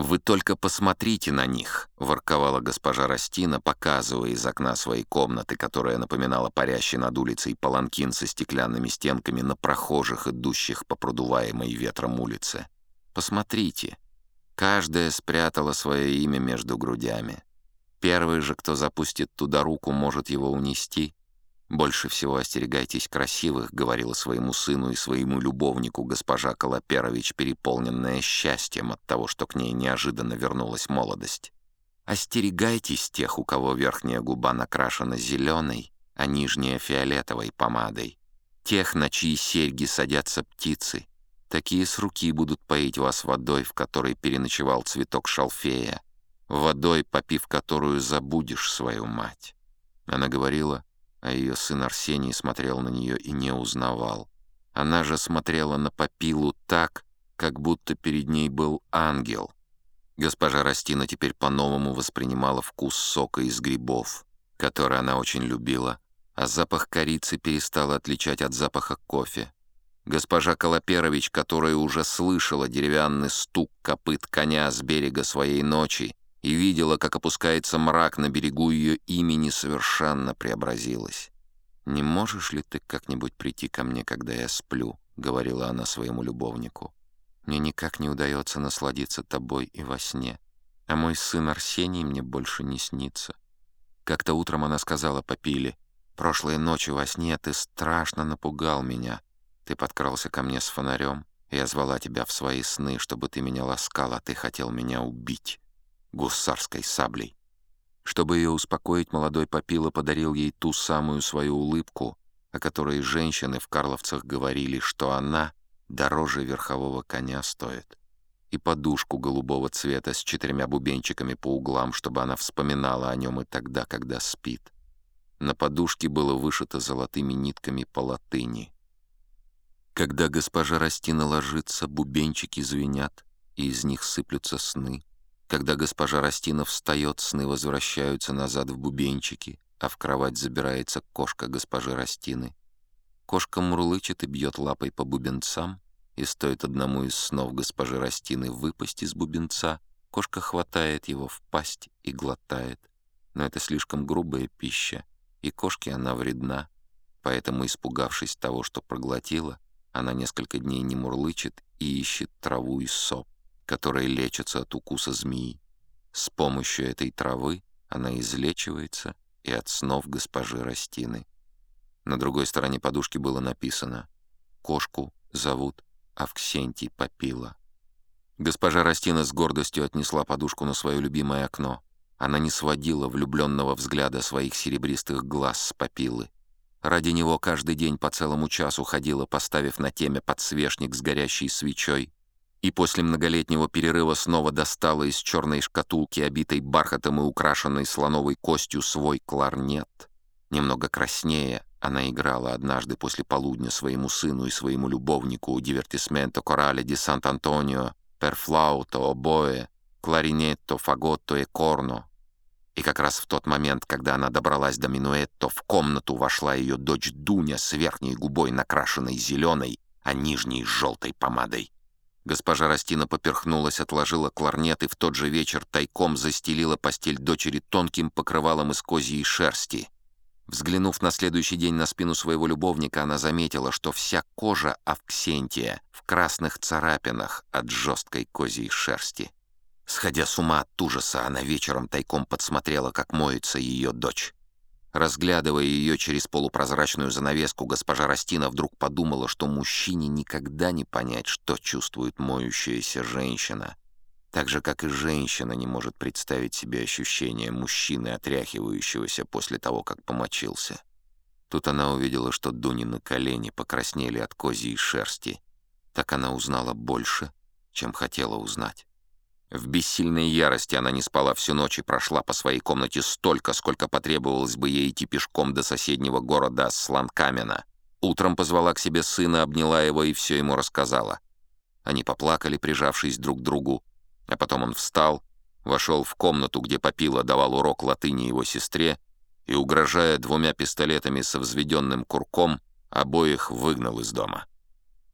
«Вы только посмотрите на них», — ворковала госпожа Растина, показывая из окна своей комнаты, которая напоминала парящий над улицей паланкин со стеклянными стенками на прохожих, идущих по продуваемой ветром улице. «Посмотрите. Каждая спрятала свое имя между грудями. Первый же, кто запустит туда руку, может его унести. «Больше всего остерегайтесь красивых», — говорила своему сыну и своему любовнику госпожа Колоперович, переполненная счастьем от того, что к ней неожиданно вернулась молодость. «Остерегайтесь тех, у кого верхняя губа накрашена зеленой, а нижняя — фиолетовой помадой. Тех, на чьи серьги садятся птицы. Такие с руки будут поить вас водой, в которой переночевал цветок шалфея, водой, попив которую забудешь свою мать». Она говорила а ее сын Арсений смотрел на нее и не узнавал. Она же смотрела на Попилу так, как будто перед ней был ангел. Госпожа Растина теперь по-новому воспринимала вкус сока из грибов, который она очень любила, а запах корицы перестала отличать от запаха кофе. Госпожа Колоперович, которая уже слышала деревянный стук копыт коня с берега своей ночи, и видела, как опускается мрак на берегу ее имени, совершенно преобразилась. «Не можешь ли ты как-нибудь прийти ко мне, когда я сплю?» — говорила она своему любовнику. «Мне никак не удается насладиться тобой и во сне, а мой сын Арсений мне больше не снится». Как-то утром она сказала Попиле, «Прошлой ночью во сне ты страшно напугал меня. Ты подкрался ко мне с фонарем, я звала тебя в свои сны, чтобы ты меня ласкал, а ты хотел меня убить» гусарской саблей. Чтобы ее успокоить, молодой Попила подарил ей ту самую свою улыбку, о которой женщины в Карловцах говорили, что она дороже верхового коня стоит, и подушку голубого цвета с четырьмя бубенчиками по углам, чтобы она вспоминала о нем и тогда, когда спит. На подушке было вышито золотыми нитками по латыни. Когда госпожа Растина ложится, бубенчики звенят, и из них сыплются сны. Когда госпожа Растина встает, сны возвращаются назад в бубенчики, а в кровать забирается кошка госпожи Растины. Кошка мурлычет и бьет лапой по бубенцам, и стоит одному из снов госпожи Растины выпасть из бубенца, кошка хватает его в пасть и глотает. Но это слишком грубая пища, и кошке она вредна, поэтому, испугавшись того, что проглотила, она несколько дней не мурлычет и ищет траву и соп которые лечатся от укуса змеи. С помощью этой травы она излечивается и от снов госпожи Растины. На другой стороне подушки было написано «Кошку зовут Авксентий Попила». Госпожа Растина с гордостью отнесла подушку на свое любимое окно. Она не сводила влюбленного взгляда своих серебристых глаз с Попилы. Ради него каждый день по целому часу ходила, поставив на теме подсвечник с горящей свечой, и после многолетнего перерыва снова достала из черной шкатулки, обитой бархатом и украшенной слоновой костью, свой кларнет. Немного краснее она играла однажды после полудня своему сыну и своему любовнику «Дивертисменто корале ди Сант-Антонио», «Перфлауто», «Обоэ», «Кларинетто», «Фаготто» и «Корно». И как раз в тот момент, когда она добралась до минуэтто, в комнату вошла ее дочь Дуня с верхней губой накрашенной зеленой, а нижней — желтой помадой. Госпожа Растина поперхнулась, отложила кларнет и в тот же вечер тайком застелила постель дочери тонким покрывалом из козьей шерсти. Взглянув на следующий день на спину своего любовника, она заметила, что вся кожа Авксентия в красных царапинах от жесткой козьей шерсти. Сходя с ума от ужаса, она вечером тайком подсмотрела, как моется ее дочь. Разглядывая ее через полупрозрачную занавеску, госпожа Растина вдруг подумала, что мужчине никогда не понять, что чувствует моющаяся женщина. Так же, как и женщина не может представить себе ощущение мужчины, отряхивающегося после того, как помочился. Тут она увидела, что Дунины колени покраснели от козьей шерсти. Так она узнала больше, чем хотела узнать. В бессильной ярости она не спала всю ночь и прошла по своей комнате столько, сколько потребовалось бы ей идти пешком до соседнего города Сланкамена. Утром позвала к себе сына, обняла его и все ему рассказала. Они поплакали, прижавшись друг к другу, а потом он встал, вошел в комнату, где Попила давал урок латыни его сестре, и, угрожая двумя пистолетами со взведенным курком, обоих выгнал из дома.